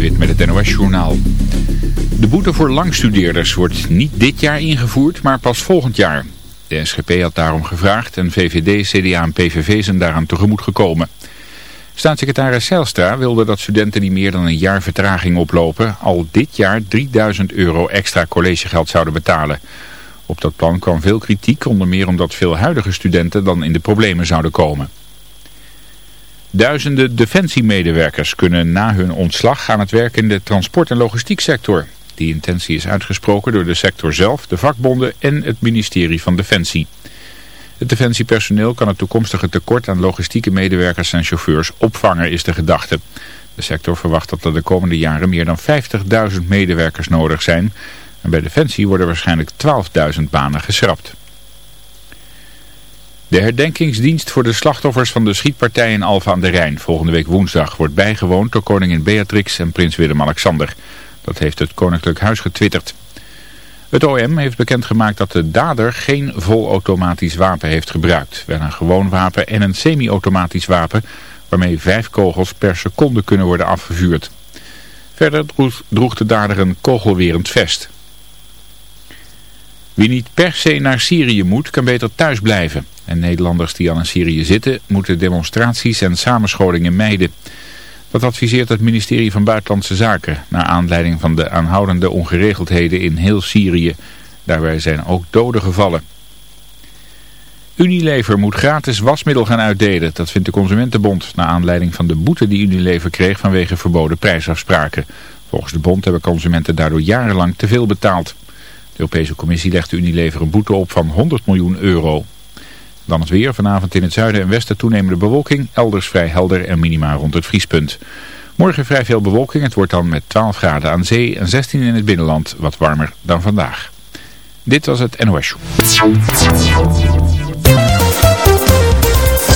Wit met het NOS-journaal. De boete voor langstudeerders wordt niet dit jaar ingevoerd, maar pas volgend jaar. De SGP had daarom gevraagd en VVD, CDA en PVV zijn daaraan tegemoet gekomen. Staatssecretaris Zijlstra wilde dat studenten die meer dan een jaar vertraging oplopen... al dit jaar 3000 euro extra collegegeld zouden betalen. Op dat plan kwam veel kritiek, onder meer omdat veel huidige studenten dan in de problemen zouden komen. Duizenden defensiemedewerkers kunnen na hun ontslag aan het werk in de transport- en logistieksector. Die intentie is uitgesproken door de sector zelf, de vakbonden en het ministerie van Defensie. Het defensiepersoneel kan het toekomstige tekort aan logistieke medewerkers en chauffeurs opvangen, is de gedachte. De sector verwacht dat er de komende jaren meer dan 50.000 medewerkers nodig zijn. En bij Defensie worden waarschijnlijk 12.000 banen geschrapt. De herdenkingsdienst voor de slachtoffers van de schietpartij in Alfa aan de Rijn volgende week woensdag wordt bijgewoond door koningin Beatrix en prins Willem-Alexander. Dat heeft het Koninklijk Huis getwitterd. Het OM heeft bekendgemaakt dat de dader geen volautomatisch wapen heeft gebruikt. Wel een gewoon wapen en een semi-automatisch wapen waarmee vijf kogels per seconde kunnen worden afgevuurd. Verder droeg de dader een kogelwerend vest. Wie niet per se naar Syrië moet, kan beter thuis blijven. En Nederlanders die al in Syrië zitten, moeten demonstraties en samenscholingen mijden. Dat adviseert het ministerie van Buitenlandse Zaken, naar aanleiding van de aanhoudende ongeregeldheden in heel Syrië. Daarbij zijn ook doden gevallen. Unilever moet gratis wasmiddel gaan uitdelen, dat vindt de Consumentenbond, naar aanleiding van de boete die Unilever kreeg vanwege verboden prijsafspraken. Volgens de bond hebben consumenten daardoor jarenlang te veel betaald. De Europese Commissie legt Unilever een boete op van 100 miljoen euro. Dan het weer. Vanavond in het zuiden en westen toenemende bewolking. Elders vrij helder en minima rond het vriespunt. Morgen vrij veel bewolking. Het wordt dan met 12 graden aan zee en 16 in het binnenland. Wat warmer dan vandaag. Dit was het NOS Show.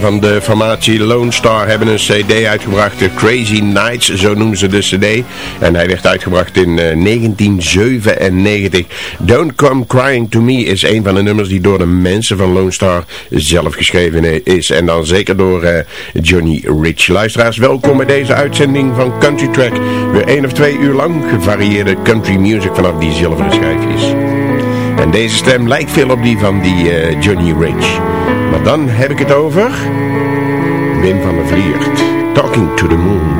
Van de formatie Lone Star hebben een cd uitgebracht. The Crazy Nights, zo noemen ze de cd. En hij werd uitgebracht in 1997. Eh, Don't Come Crying To Me is een van de nummers die door de mensen van Lone Star zelf geschreven is. En dan zeker door uh, Johnny Rich. Luisteraars, welkom bij deze uitzending van Country Track. Weer één of twee uur lang gevarieerde country music vanaf die zilveren schijfjes. En deze stem lijkt veel op die van die Johnny Rich. Maar dan heb ik het over Wim van der Vliert. Talking to the Moon.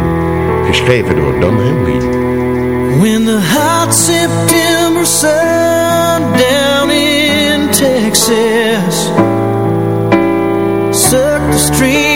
Geschreven door Don Henley. When the hot September sun down in Texas Sucked the streams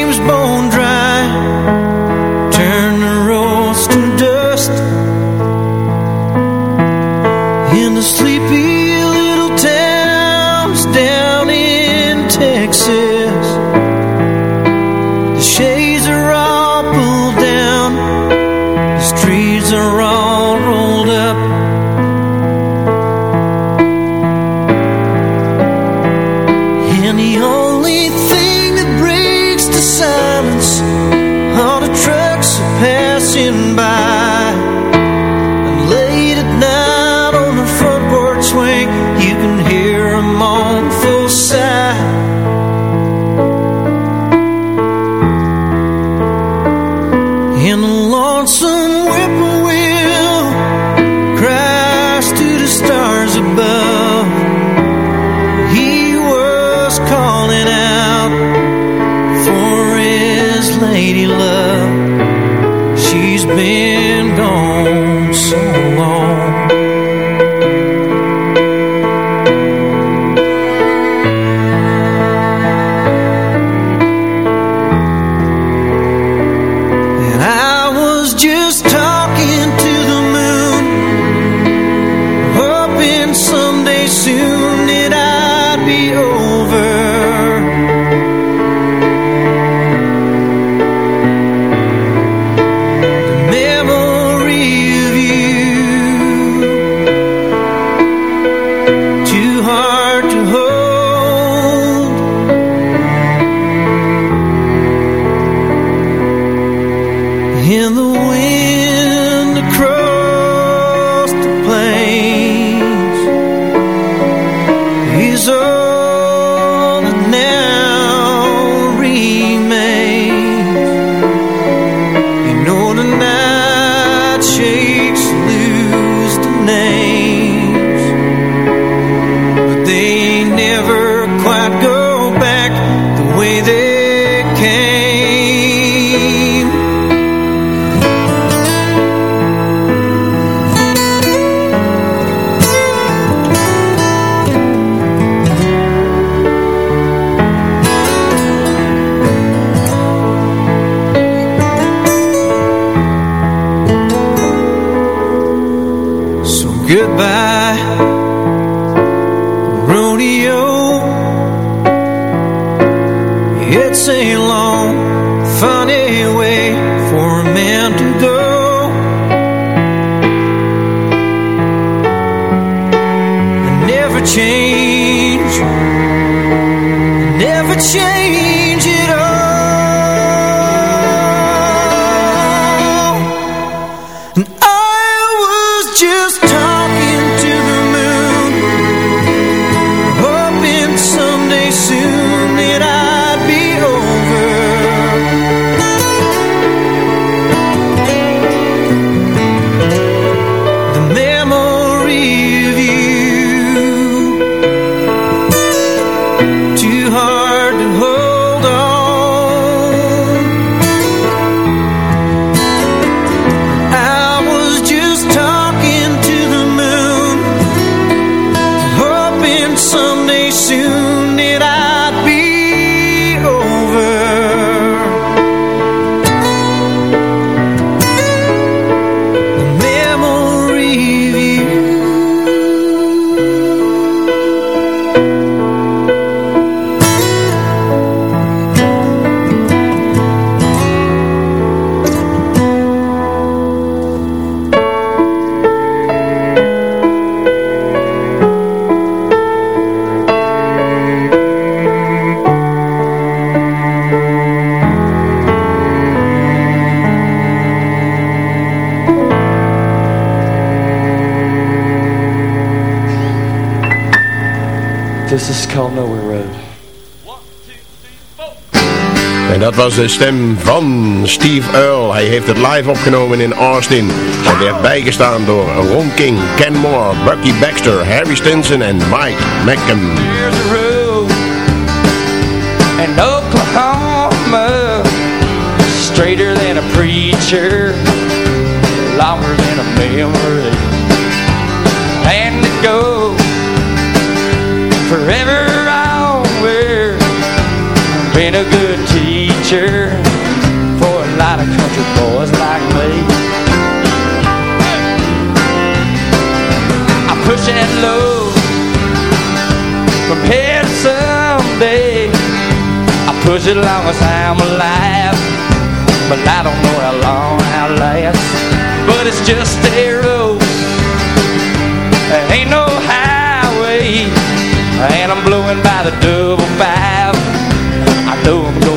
was de stem van Steve Earle. Hij heeft het live opgenomen in Austin. Hij werd bijgestaan door Ron King, Ken Moore, Bucky Baxter, Harry Stinson en Mike Mackham. There's a road in Oklahoma Straighter than a preacher Longer than a memory And goes forever teacher For a lot of country boys like me. I'm pushing low from here to someday. I push it long as I'm alive But I don't know how long I'll last. But it's just a road There ain't no highway And I'm blowing by the double five. I know I'm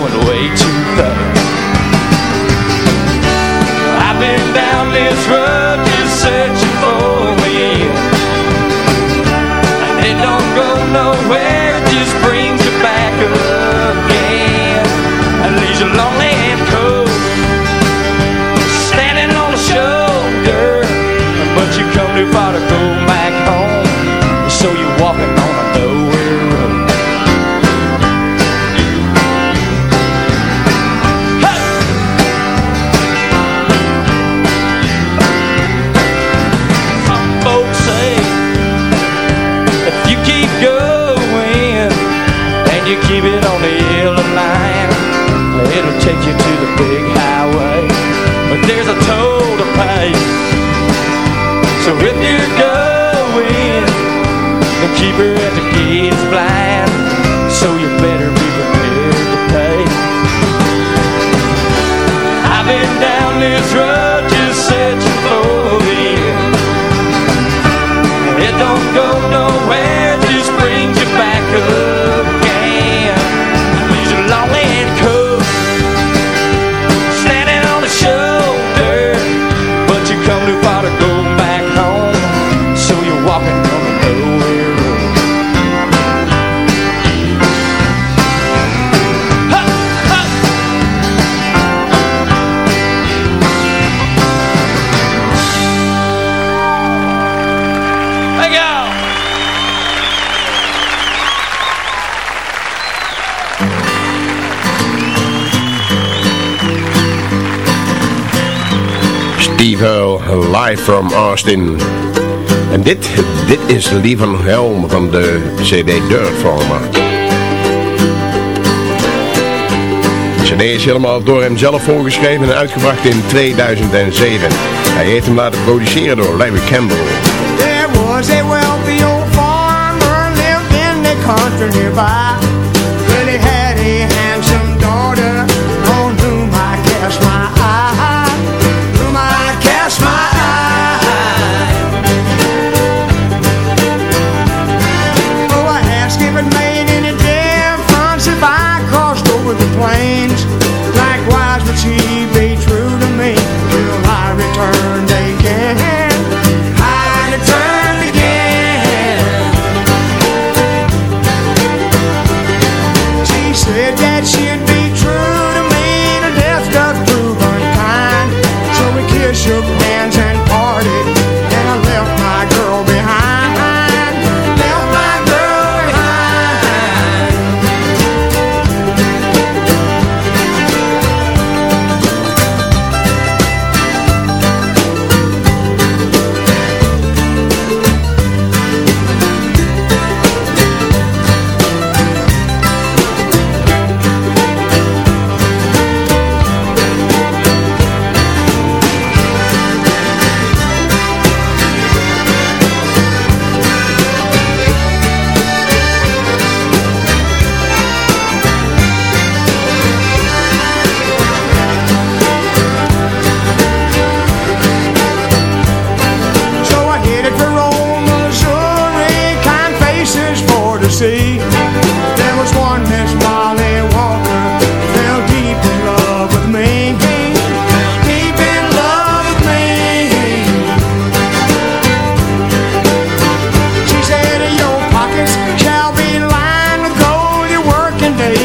Austin. En dit, dit is Lee van Helm van de CD Dirt Farmer. CD is helemaal door hem zelf voorgeschreven en uitgebracht in 2007. Hij heeft hem laten produceren door Larry Campbell. There was a wealthy old farmer lived in the country nearby. Really had a handsome daughter on whom I cast my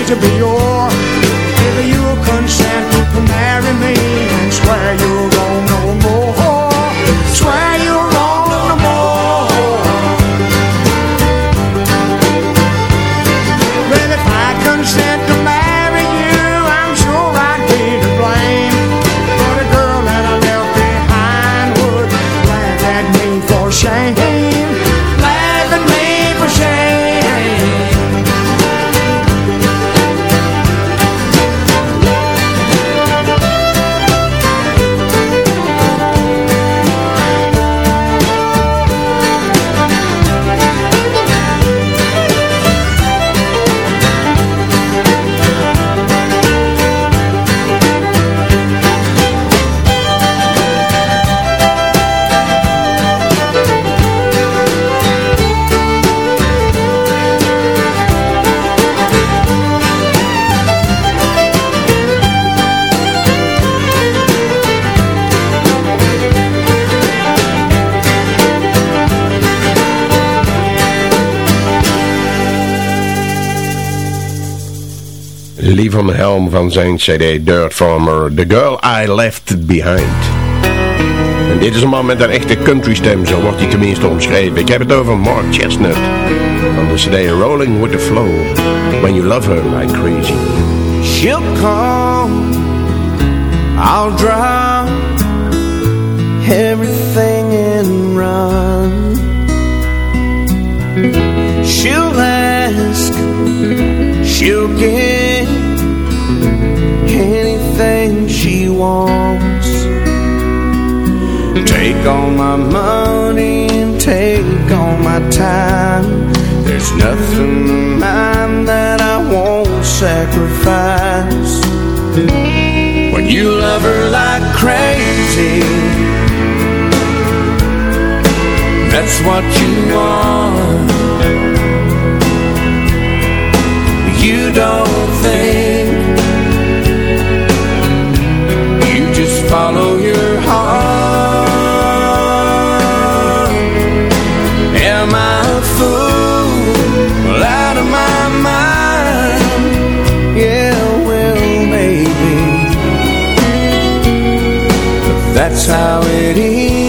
to be van Helm van zijn cd Dirt Farmer, The Girl I Left Behind. En dit is een man met een echte country stem, zo wordt hij tenminste omschreven. Ik heb het over Mark Chestnut van de cd Rolling With The Flow, When You Love Her Like Crazy. She'll come, I'll drop everything and run. She'll ask, she'll get anything she wants. Take all my money and take all my time. There's nothing of mine that I won't sacrifice. When you love her like crazy, that's what you are. You don't think, follow your heart. Am I a fool? Out of my mind. Yeah, well, maybe. That's how it is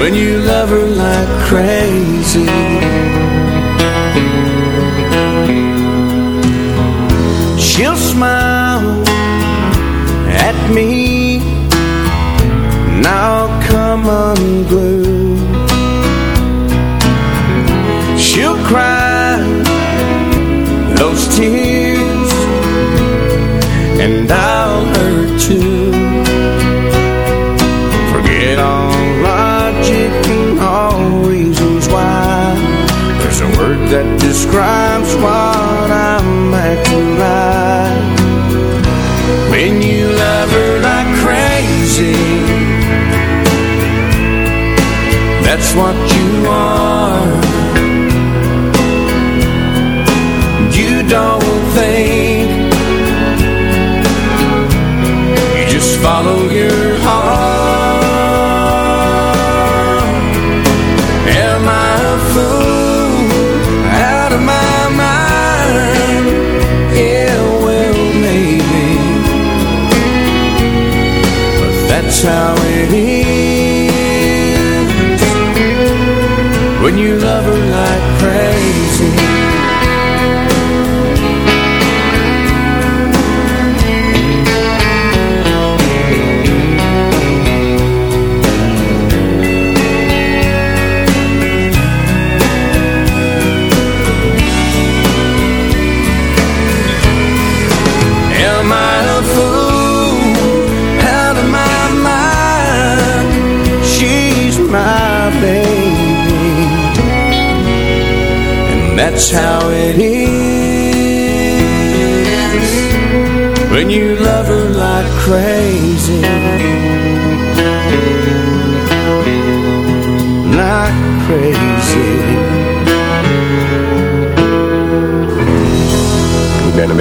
when you love her like crazy. Me I'll come unglued. She'll cry those tears and I'll hurt too. Forget all logic and all reasons why. There's a word that describes what I'm acting like. Crazy, that's what you are.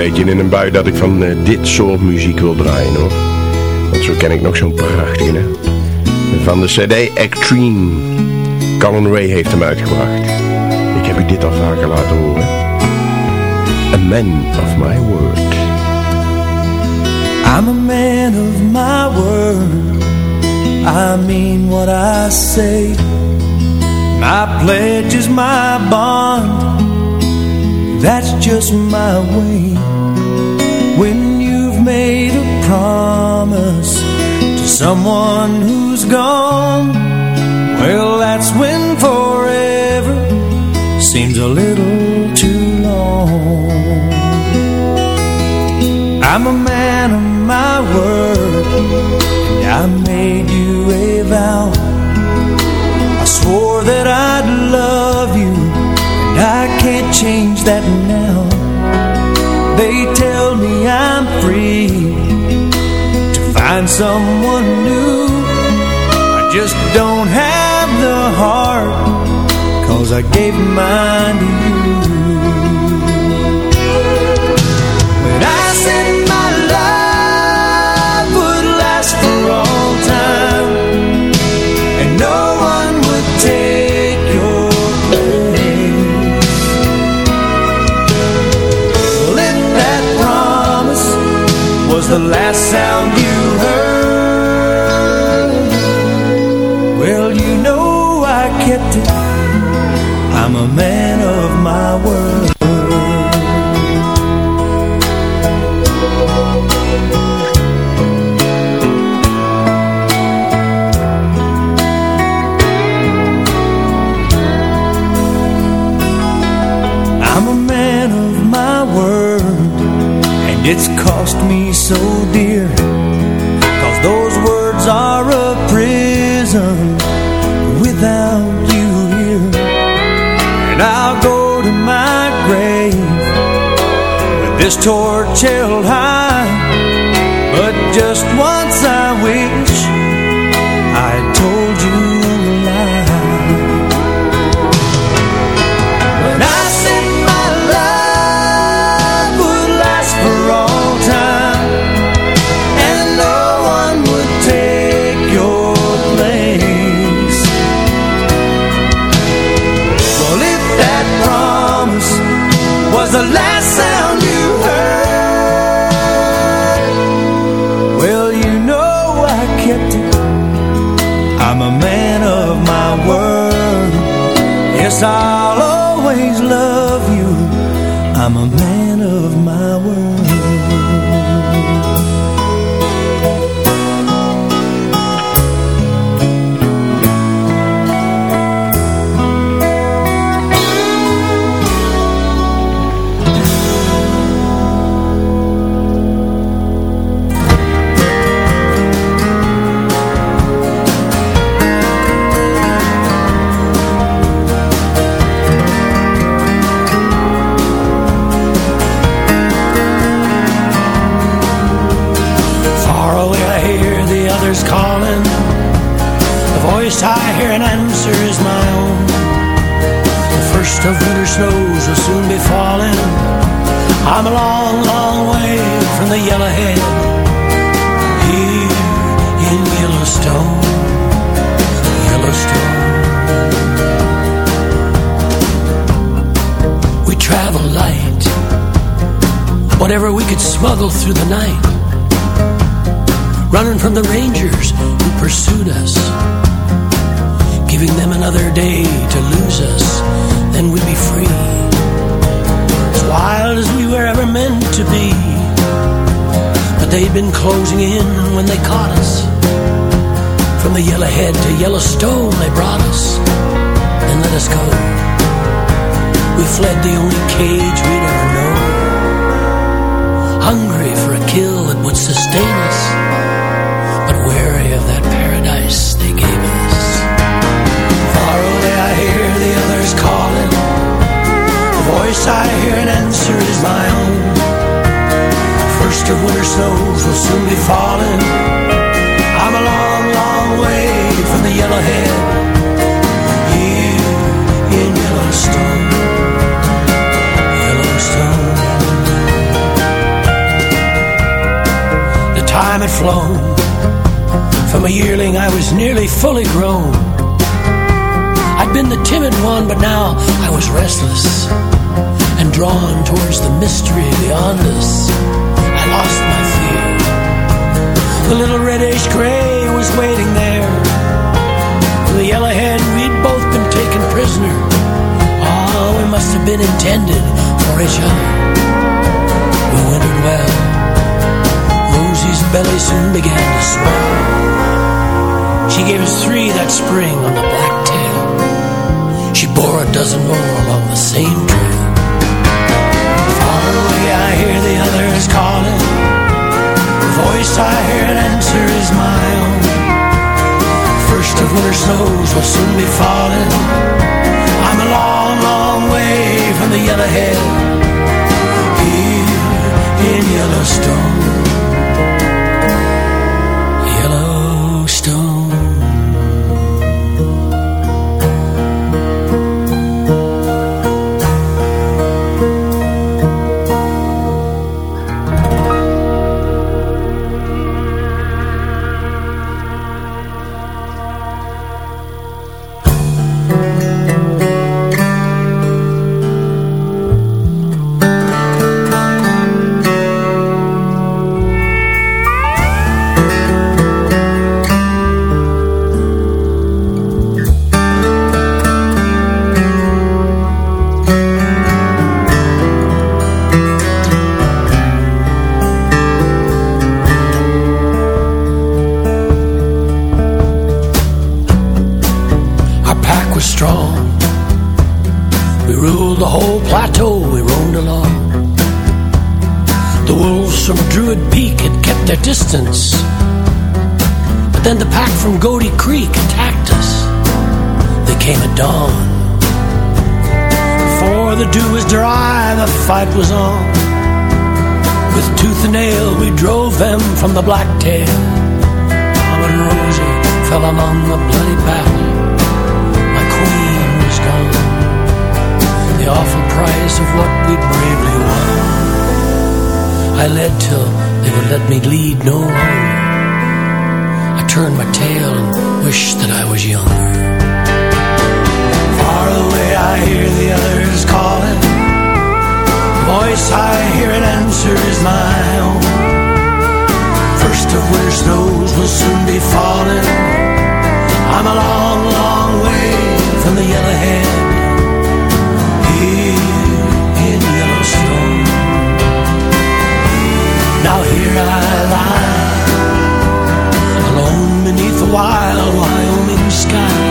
Beetje in een bui dat ik van eh, dit soort muziek wil draaien hoor. Want zo ken ik nog zo'n prachtige. Hè? Van de cd Extreme. Colin Ray heeft hem uitgebracht. Ik heb u dit al vaker laten horen. A man of my word. I'm a man of my word. I mean what I say. My pledge is my bond. That's just my way. When you've made a promise to someone who's gone, well, that's when forever seems a little too long. I'm a man of my word, and I made you a vow. I swore that I'd love you, and I can't change that now. They tell me I'm free to find someone new. I just don't have the heart, cause I gave mine to you. The last sound you heard. Well, you know I kept it. I'm a man of my word. Cost me so dear. Cause those words are a prison without you here. And I'll go to my grave with this torch held high. Man I'm a long, long way from the yellowhead. Here in Yellowstone, Yellowstone. We travel light, whatever we could smuggle through the night. Running from the rangers who pursued us, giving them another day to lose us, then we'd be free, as wild as we were ever meant to be. But they'd been closing in when they caught us. From the Yellowhead to Yellowstone they brought us, then let us go. We fled the only cage we'd ever known, hungry for a kill that would sustain us winter snows will soon be falling. I'm a long, long way from the yellowhead. Here in Yellowstone. Yellowstone. The time had flown. From a yearling I was nearly fully grown I'd been the timid one but now I was restless And drawn towards the mystery beyond us lost my fear The little reddish gray was waiting there the yellowhead we'd both been taken prisoner Oh, we must have been intended for each other We wintered well Rosie's belly soon began to swell she gave us three that spring on the black tail. She bore a dozen more along the same trail. Far away I hear the others calling. Voice I hear and answer is my own. First of winter snows will soon be falling. I'm a long, long way from the yellowhead. Here in. Yellowstone. Fight was on. With tooth and nail, we drove them from the blacktail. Tom and Rosie fell among the bloody battle. My queen was gone. The awful price of what we'd bravely won. I led till they would let me lead no longer. I turned my tail and wished that I was younger. Far away I hear the others calling. Voice I hear in answer is my own. First of winter snows will soon be falling. I'm a long, long way from the yellowhead. Here in Yellowstone. Now here I lie, alone beneath the wild Wyoming sky.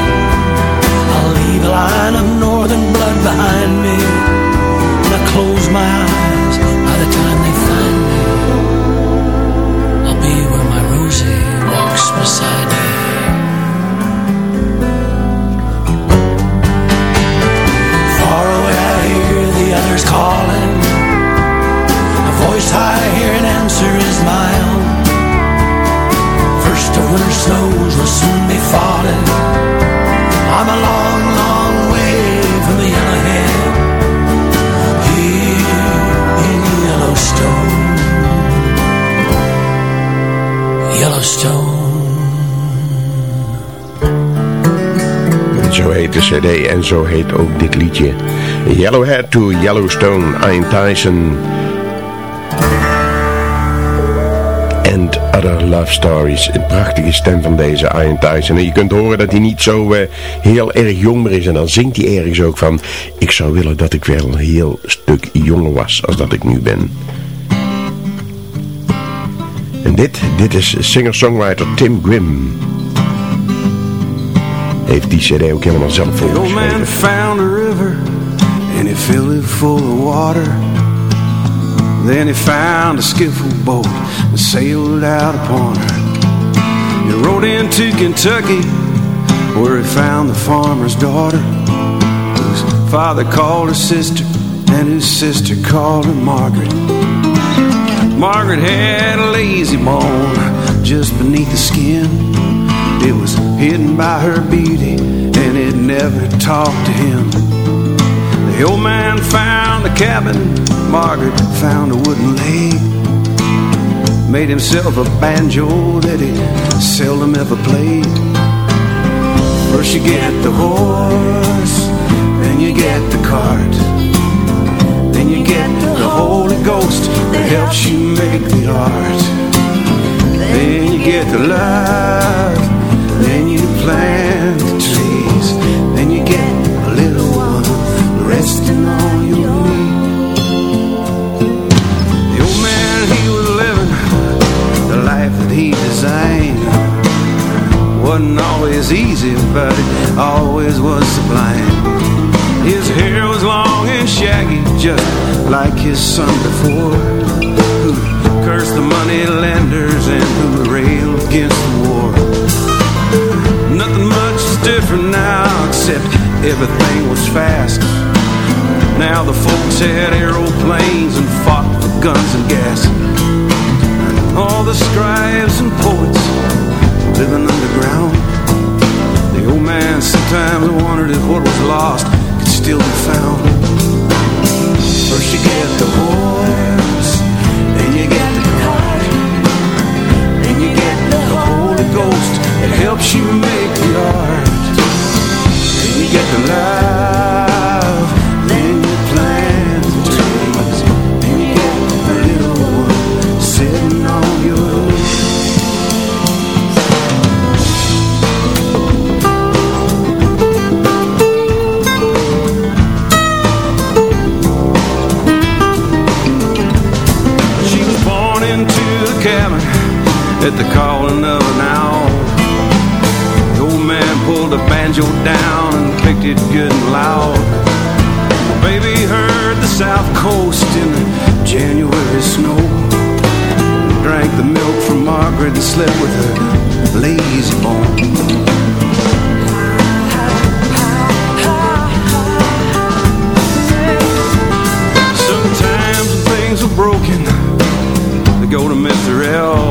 I'll leave a line of northern blood behind me, close my eyes. By the time they en zo heet ook dit liedje. Yellowhead to Yellowstone, Ian Tyson. And Other Love Stories. Een prachtige stem van deze Ian Tyson. En je kunt horen dat hij niet zo eh, heel erg jong meer is. En dan zingt hij ergens ook van... Ik zou willen dat ik wel een heel stuk jonger was als dat ik nu ben. En dit, dit is singer-songwriter Tim Grimm. Heeft die cd ook helemaal zelf The old man voorgeschreven. found a river and he filled it full of water. Then he found a skiffle boat and sailed out upon her. He rode into Kentucky where he found the farmer's daughter whose father called her sister and whose sister called her Margaret. Margaret had a lazy bone just beneath the skin. It was hidden by her beauty and it never talked to him. The old man found a cabin, Margaret found a wooden leg. Made himself a banjo that he seldom ever played. First you get the horse, then you get the cart. Then you get the Holy Ghost that helps you make the art. Then you get the love, Wasn't easy, but it always was sublime. His hair was long and shaggy, just like his son before. Who cursed the money lenders and who railed against the war. Nothing much is different now, except everything was fast. Now the folks had aeroplanes and fought for guns and gas. All the scribes and poets living underground. Old man sometimes wondered if what was lost could still be found. First you get the horse, then you get the cart, then you get the Holy Ghost that helps you make the art. Then you get the love, at the calling of an owl. The old man pulled the banjo down and picked it good and loud. Baby heard the south coast in the January snow. Drank the milk from Margaret and slept with her lazy bone. Sometimes when things are broken, they go to Mr. L.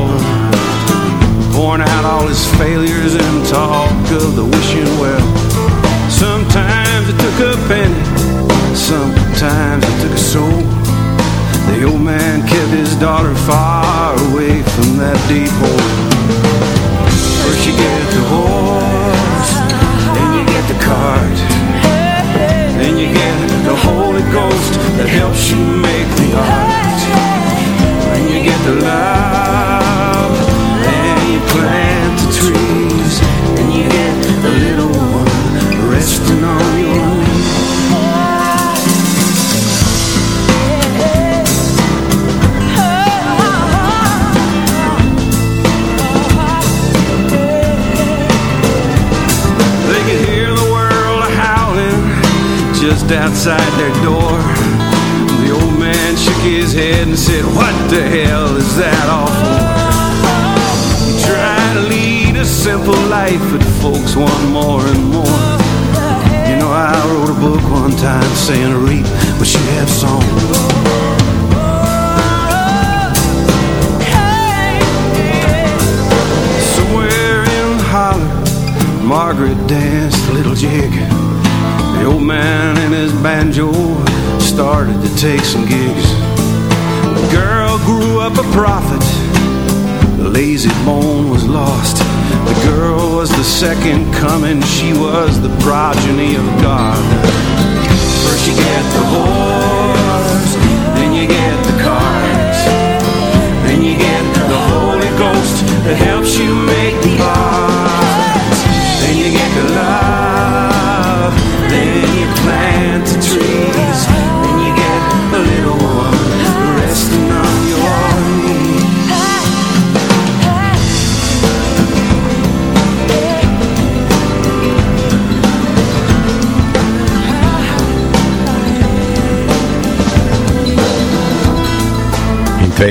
Pouring out all his failures and talk of the wishing well. Sometimes it took a penny, sometimes it took a soul. The old man kept his daughter far away from that deep hole. First you get the horse, then you get the cart, then you get the Holy Ghost that helps you make the art. Then you get the love, outside their door. The old man shook his head and said, What the hell is that all a simple life, but folks want more and more. You know, I wrote a book one time saying reap what you have sown. Somewhere in holler, Margaret danced a little jig. The old man and his banjo started to take some gigs. The girl grew up a prophet. The lazy bone was lost. The girl was the second coming. She was the progeny of God.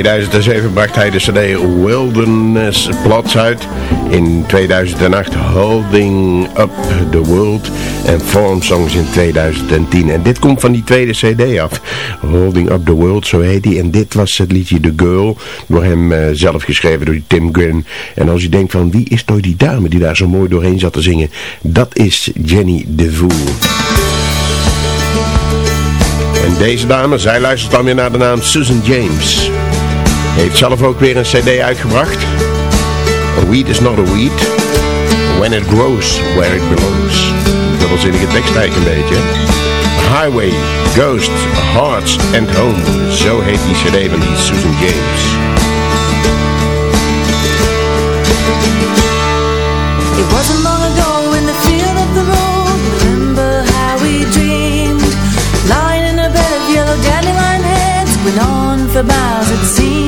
2007 bracht hij de cd Wilderness Plots uit. In 2008 Holding Up the World. En Form Songs in 2010. En dit komt van die tweede cd af. Holding Up the World, zo heet hij. En dit was het liedje The Girl. Door hem eh, zelf geschreven door die Tim Gunn. En als je denkt van wie is nou die dame die daar zo mooi doorheen zat te zingen. Dat is Jenny DeVoe. En deze dame, zij luistert dan weer naar de naam Susan James. Heeft zelf ook weer een cd uitgebracht. A weed is not a weed. When it grows where it belongs. Dubbelzinnige tekst eigenlijk een beetje. Highway, Ghost, Hearts and Home. Zo heet die cd van die Susan James. It wasn't long ago in the field of the road Remember how we dreamed Lying in a bed of yellow dandelion heads Went on for miles it seemed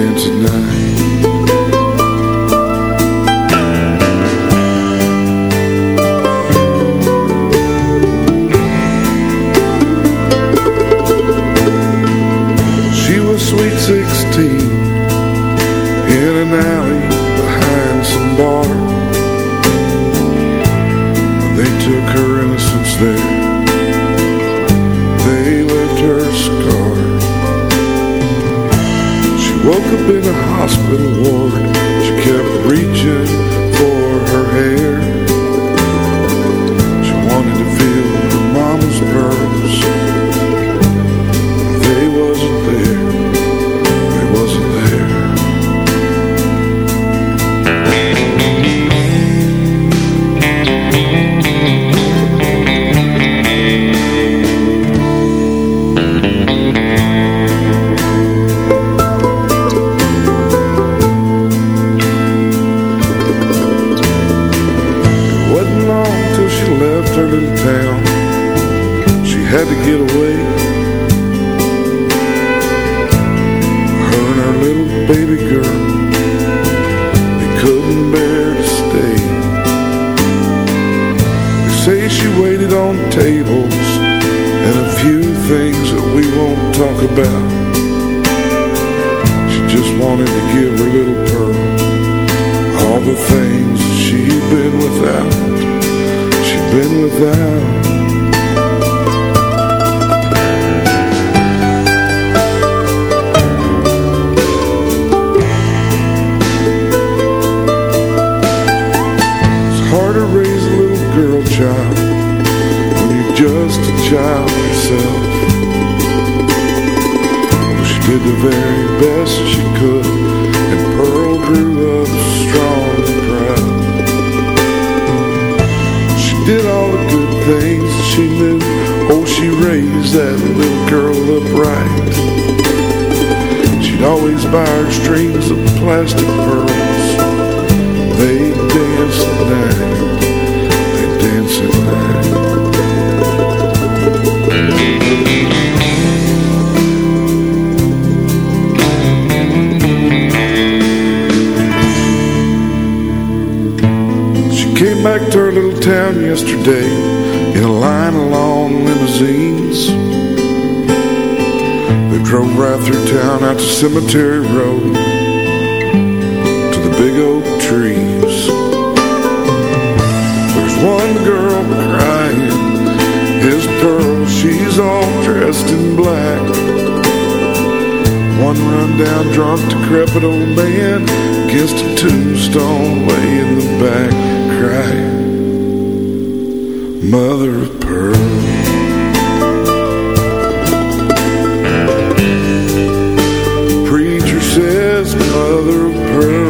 At night. Child when you're just a child yourself. She did the very best she could, and Pearl grew up strong and proud. She did all the good things that she knew. Oh, she raised that little girl upright. She'd always buy her strings of plastic pearls. They dance at night. Cemetery Road to the big run-down, drunk, decrepit old man against a tombstone way in the back, crying, Mother of pearl. Preacher says, Mother of pearl.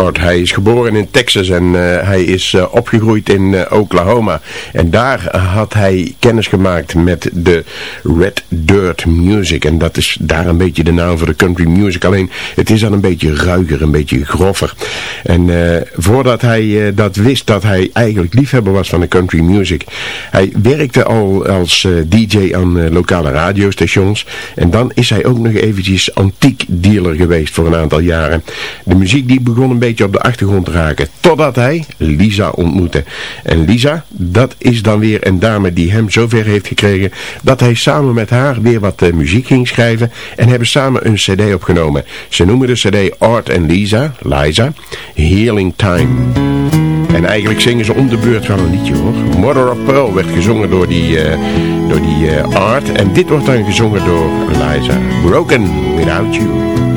Crawford. Hij is geboren in Texas en eh, hij is eh, opgegroeid in eh, Oklahoma. En daar had hij kennis gemaakt met de Red Dirt Music. En dat is daar een beetje de naam voor de country music. Alleen het is dan een beetje ruiger, een beetje groffer. En voordat hij dat wist dat hij eigenlijk liefhebber was van de country music. Hij werkte al als DJ aan lokale radiostations. En dan is hij ook nog eventjes antiek dealer geweest voor een aantal jaren. De muziek die begon een beetje op de achtergrond te raken. Totdat hij Lisa ontmoette. En Lisa, dat is dan weer een dame die hem zover heeft gekregen. Dat hij samen met haar weer wat eh, muziek ging schrijven. En hebben samen een cd opgenomen. Ze noemen de cd Art en Lisa, Liza, Healing Time. En eigenlijk zingen ze om de beurt wel een liedje hoor. Mother of Pearl werd gezongen door die, eh, door die eh, Art. En dit wordt dan gezongen door Liza. Broken Without You.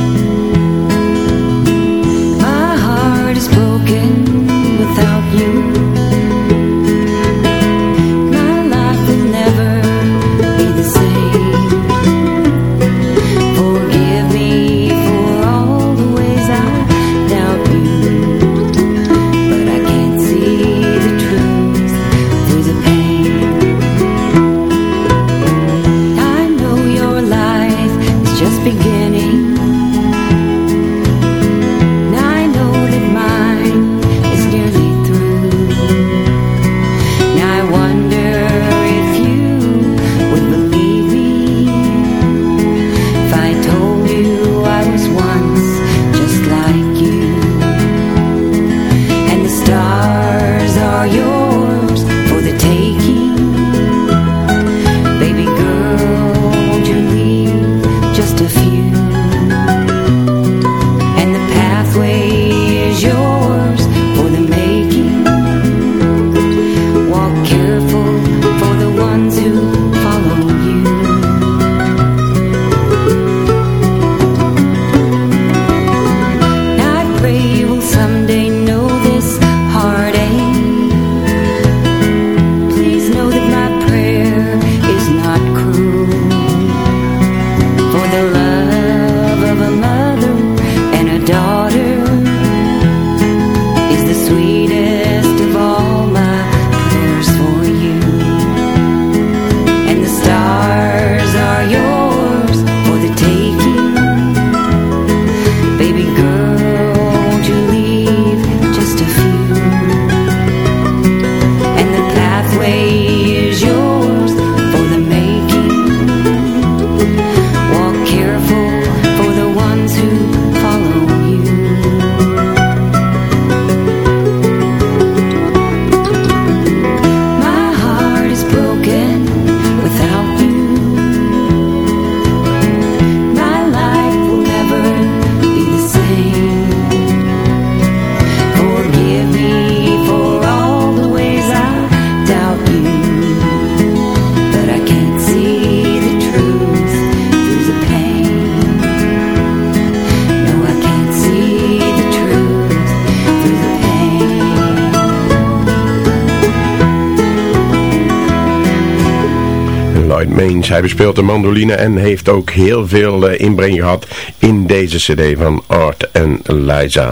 Bespeelt de mandoline en heeft ook heel veel uh, inbreng gehad in deze cd van Art en Liza.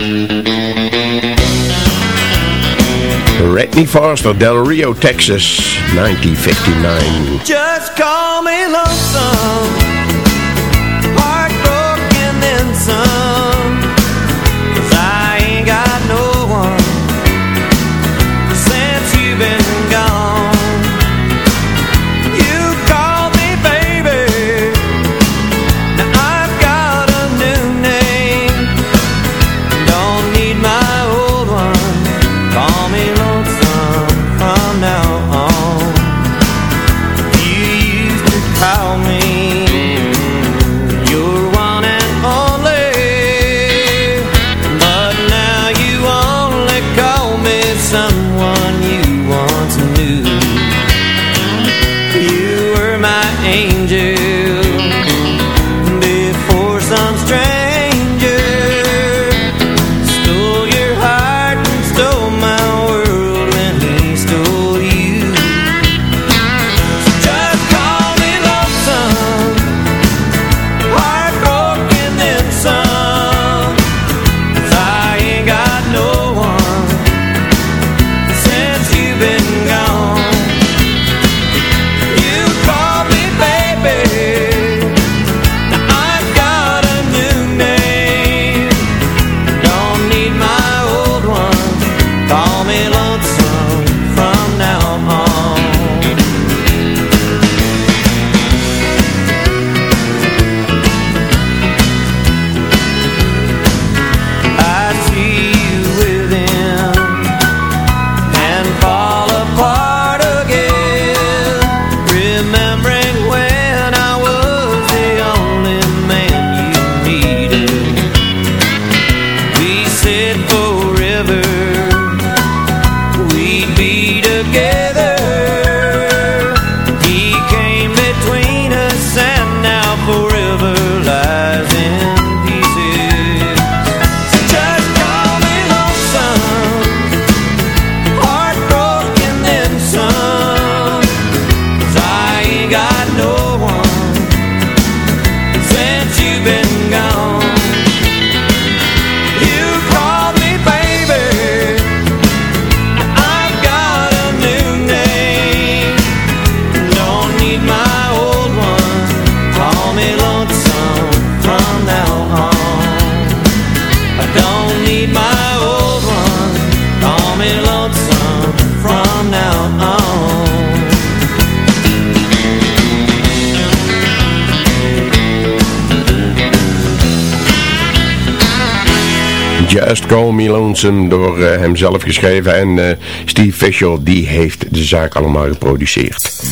Redney Foster, Del Rio, Texas, 1959. Just call me lonesome Heartbroken and some Call Me Lonesome door uh, hemzelf geschreven en uh, Steve Fisher die heeft de zaak allemaal geproduceerd.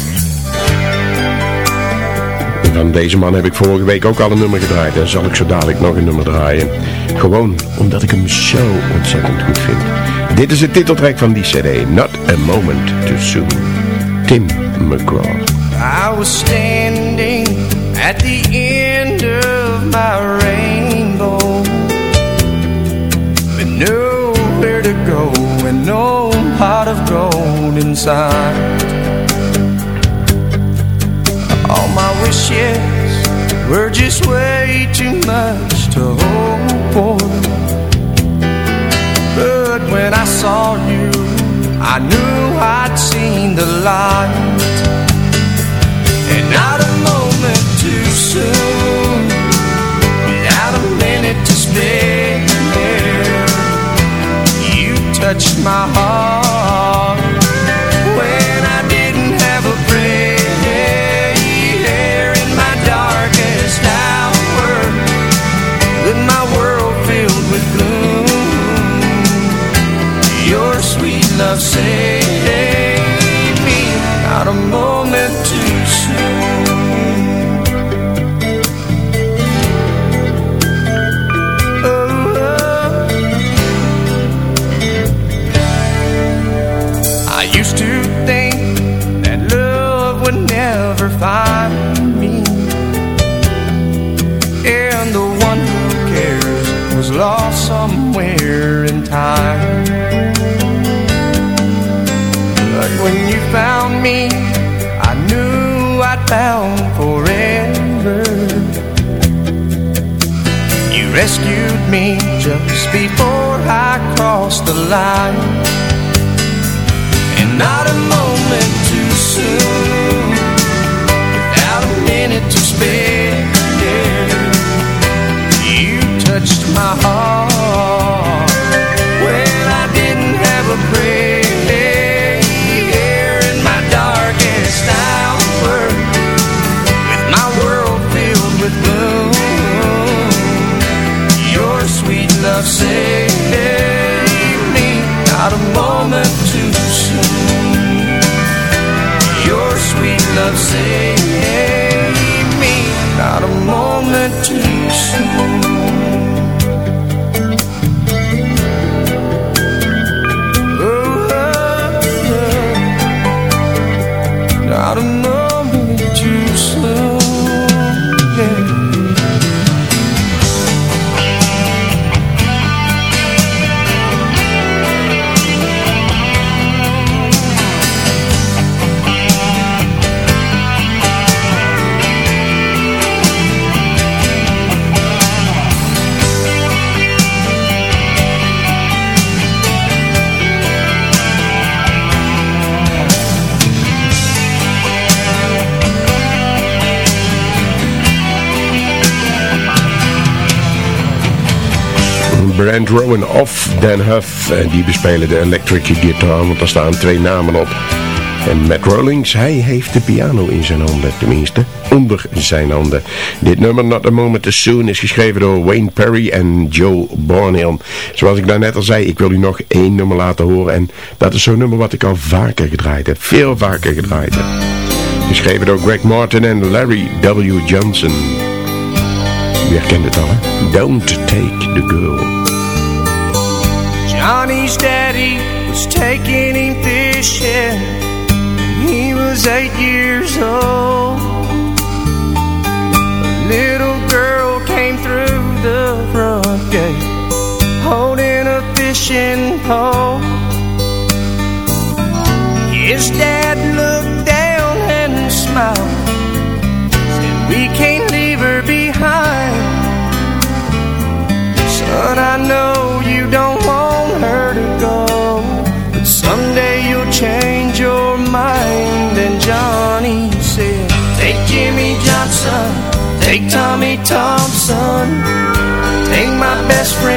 Van deze man heb ik vorige week ook al een nummer gedraaid en zal ik zo dadelijk nog een nummer draaien. Gewoon omdat ik hem zo ontzettend goed vind. Dit is de titeltrack van die cd, Not a Moment Too Soon. Tim McGraw. I was standing at the end of my inside. All my wishes were just way too much to hope for. But when I saw you, I knew I'd seen the light. And not a moment too soon. Without a minute to spare. You touched my heart crossed 나름 Brand Rowan of Dan Huff. Die bespelen de electric guitar, want daar staan twee namen op. En Matt Rollings, hij heeft de piano in zijn handen, tenminste onder zijn handen. Dit nummer Not A Moment Too Soon is geschreven door Wayne Perry en Joe Bornhill. Zoals ik daarnet al zei, ik wil u nog één nummer laten horen. En dat is zo'n nummer wat ik al vaker gedraaid heb, veel vaker gedraaid heb. Geschreven door Greg Martin en Larry W. Johnson. U herkent het al, hè? Don't Take The Girl. Johnny's daddy was taking him fishing when he was eight years old. A little girl came through the front gate holding a fishing pole. His dad looked down and smiled, said, We can't leave her behind. Son, I know Jimmy take Tommy Thompson, take my best friend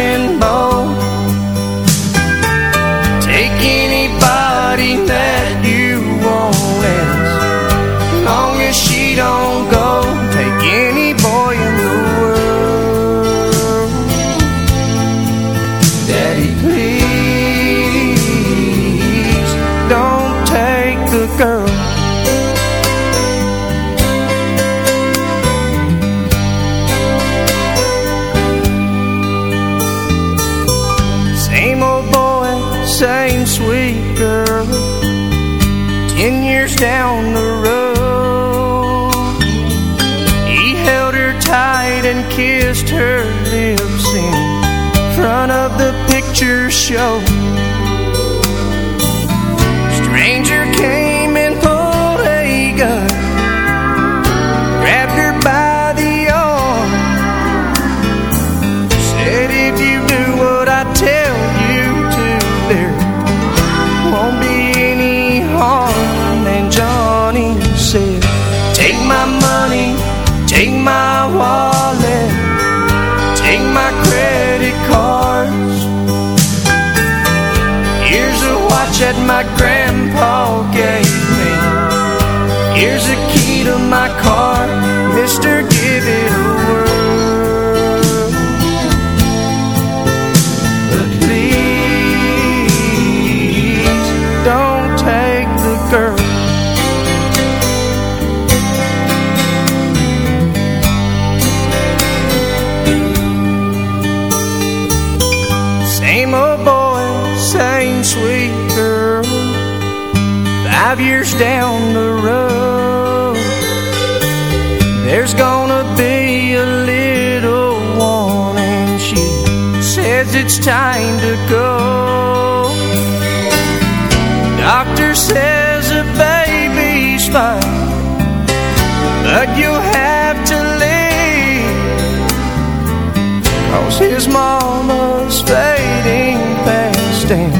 Cause his mama's fading fast And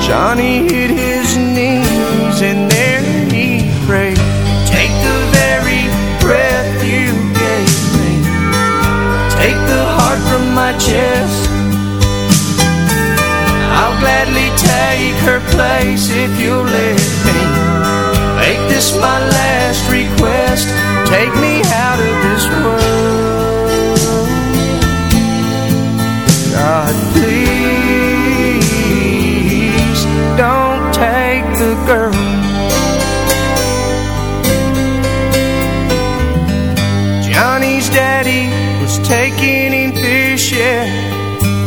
Johnny hit his knees and there he prayed Take the very breath you gave me. Take the heart from my chest. I'll gladly take her place if you'll let me. Make this my last request. Take me out of this world please Don't take the girl. Johnny's daddy was taking him fishing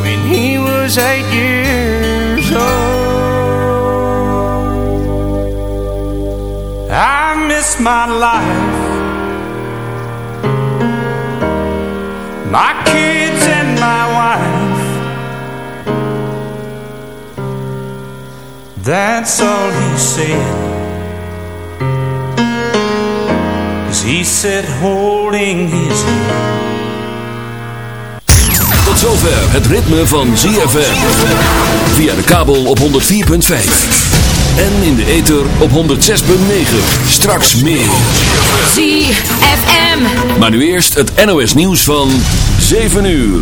When he was eight years old. I miss my life That's all he said As he said holding his hand Tot zover het ritme van ZFM. Via de kabel op 104.5. En in de ether op 106.9. Straks meer. ZFM. Maar nu eerst het NOS nieuws van 7 uur.